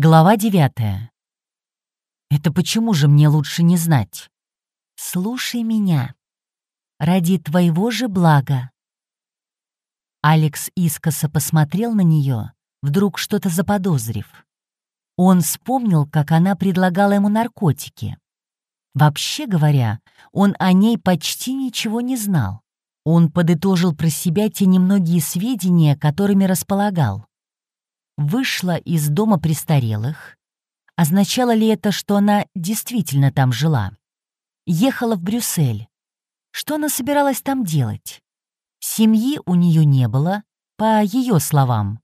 Глава девятая. Это почему же мне лучше не знать? Слушай меня. Ради твоего же блага. Алекс искоса посмотрел на нее, вдруг что-то заподозрив. Он вспомнил, как она предлагала ему наркотики. Вообще говоря, он о ней почти ничего не знал. Он подытожил про себя те немногие сведения, которыми располагал. Вышла из дома престарелых. Означало ли это, что она действительно там жила? Ехала в Брюссель. Что она собиралась там делать? Семьи у нее не было, по ее словам.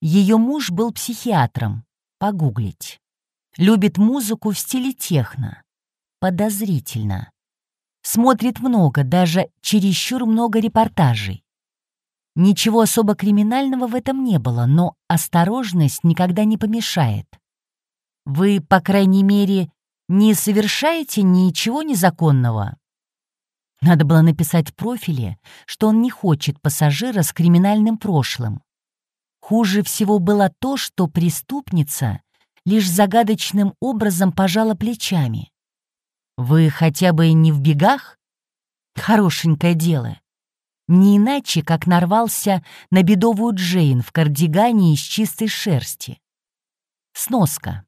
Ее муж был психиатром. Погуглить. Любит музыку в стиле техно. Подозрительно. Смотрит много, даже чересчур много репортажей. Ничего особо криминального в этом не было, но осторожность никогда не помешает. Вы, по крайней мере, не совершаете ничего незаконного. Надо было написать в профиле, что он не хочет пассажира с криминальным прошлым. Хуже всего было то, что преступница лишь загадочным образом пожала плечами. «Вы хотя бы не в бегах?» «Хорошенькое дело не иначе, как нарвался на бедовую Джейн в кардигане из чистой шерсти. Сноска.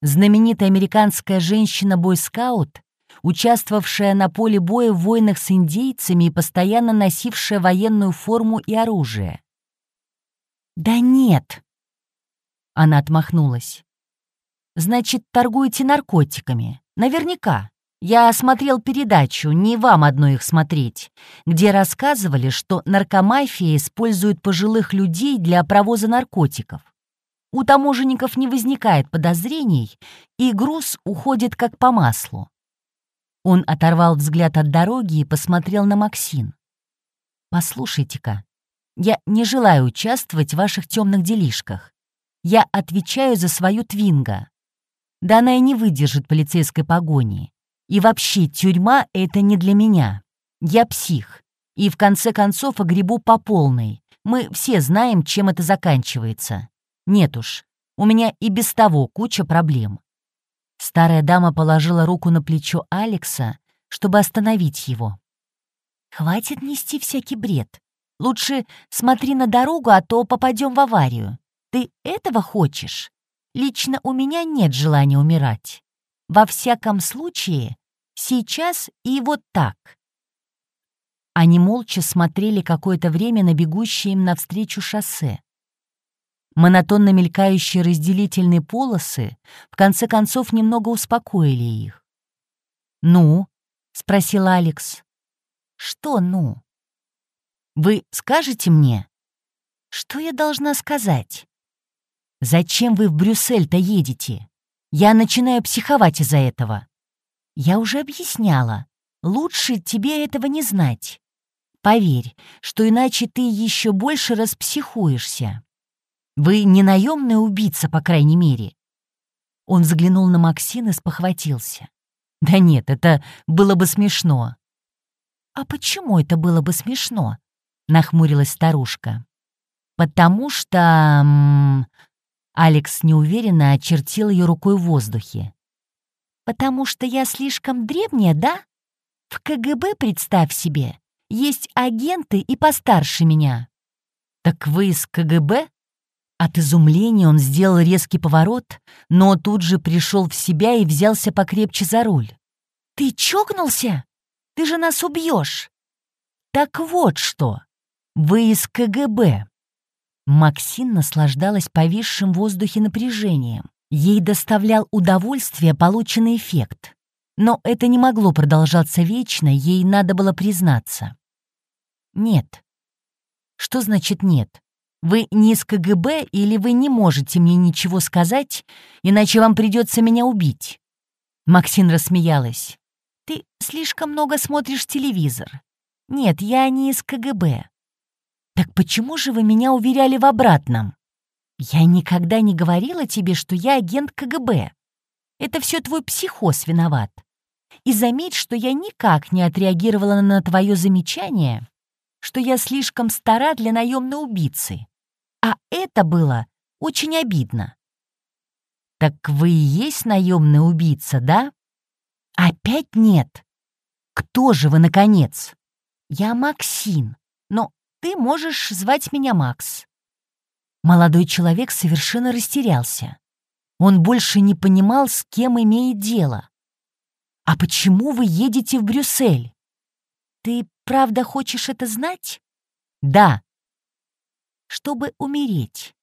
Знаменитая американская женщина-бойскаут, участвовавшая на поле боя в войнах с индейцами и постоянно носившая военную форму и оружие. «Да нет!» Она отмахнулась. «Значит, торгуете наркотиками. Наверняка. Я смотрел передачу, не вам одно их смотреть, где рассказывали, что наркомафия использует пожилых людей для провоза наркотиков. У таможенников не возникает подозрений, и груз уходит как по маслу. Он оторвал взгляд от дороги и посмотрел на Максин. «Послушайте-ка, я не желаю участвовать в ваших темных делишках. Я отвечаю за свою твинга. Да она и не выдержит полицейской погони. И вообще, тюрьма — это не для меня. Я псих. И в конце концов огребу по полной. Мы все знаем, чем это заканчивается. Нет уж, у меня и без того куча проблем. Старая дама положила руку на плечо Алекса, чтобы остановить его. «Хватит нести всякий бред. Лучше смотри на дорогу, а то попадем в аварию. Ты этого хочешь? Лично у меня нет желания умирать. Во всяком случае, сейчас и вот так. Они молча смотрели какое-то время на бегущее им навстречу шоссе. Монотонно мелькающие разделительные полосы в конце концов немного успокоили их. «Ну?» — спросил Алекс. «Что «ну»?» «Вы скажете мне?» «Что я должна сказать?» «Зачем вы в Брюссель-то едете?» Я начинаю психовать из-за этого. Я уже объясняла. Лучше тебе этого не знать. Поверь, что иначе ты еще больше распсихуешься. Вы не наемная убийца, по крайней мере. Он взглянул на Максин и спохватился. Да нет, это было бы смешно. А почему это было бы смешно? Нахмурилась старушка. Потому что... Алекс неуверенно очертил ее рукой в воздухе. «Потому что я слишком древняя, да? В КГБ, представь себе, есть агенты и постарше меня». «Так вы из КГБ?» От изумления он сделал резкий поворот, но тут же пришел в себя и взялся покрепче за руль. «Ты чокнулся? Ты же нас убьешь!» «Так вот что! Вы из КГБ!» Максин наслаждалась повисшим в воздухе напряжением. Ей доставлял удовольствие полученный эффект. Но это не могло продолжаться вечно, ей надо было признаться. «Нет». «Что значит нет? Вы не из КГБ или вы не можете мне ничего сказать, иначе вам придется меня убить?» Максин рассмеялась. «Ты слишком много смотришь телевизор. Нет, я не из КГБ. «Так почему же вы меня уверяли в обратном?» «Я никогда не говорила тебе, что я агент КГБ. Это все твой психоз виноват. И заметь, что я никак не отреагировала на твое замечание, что я слишком стара для наемной убийцы. А это было очень обидно». Так вы и есть наемный убийца, да? Опять нет. Кто же вы, наконец? Я Максин, но ты можешь звать меня Макс. Молодой человек совершенно растерялся. Он больше не понимал, с кем имеет дело. «А почему вы едете в Брюссель?» «Ты правда хочешь это знать?» «Да». «Чтобы умереть».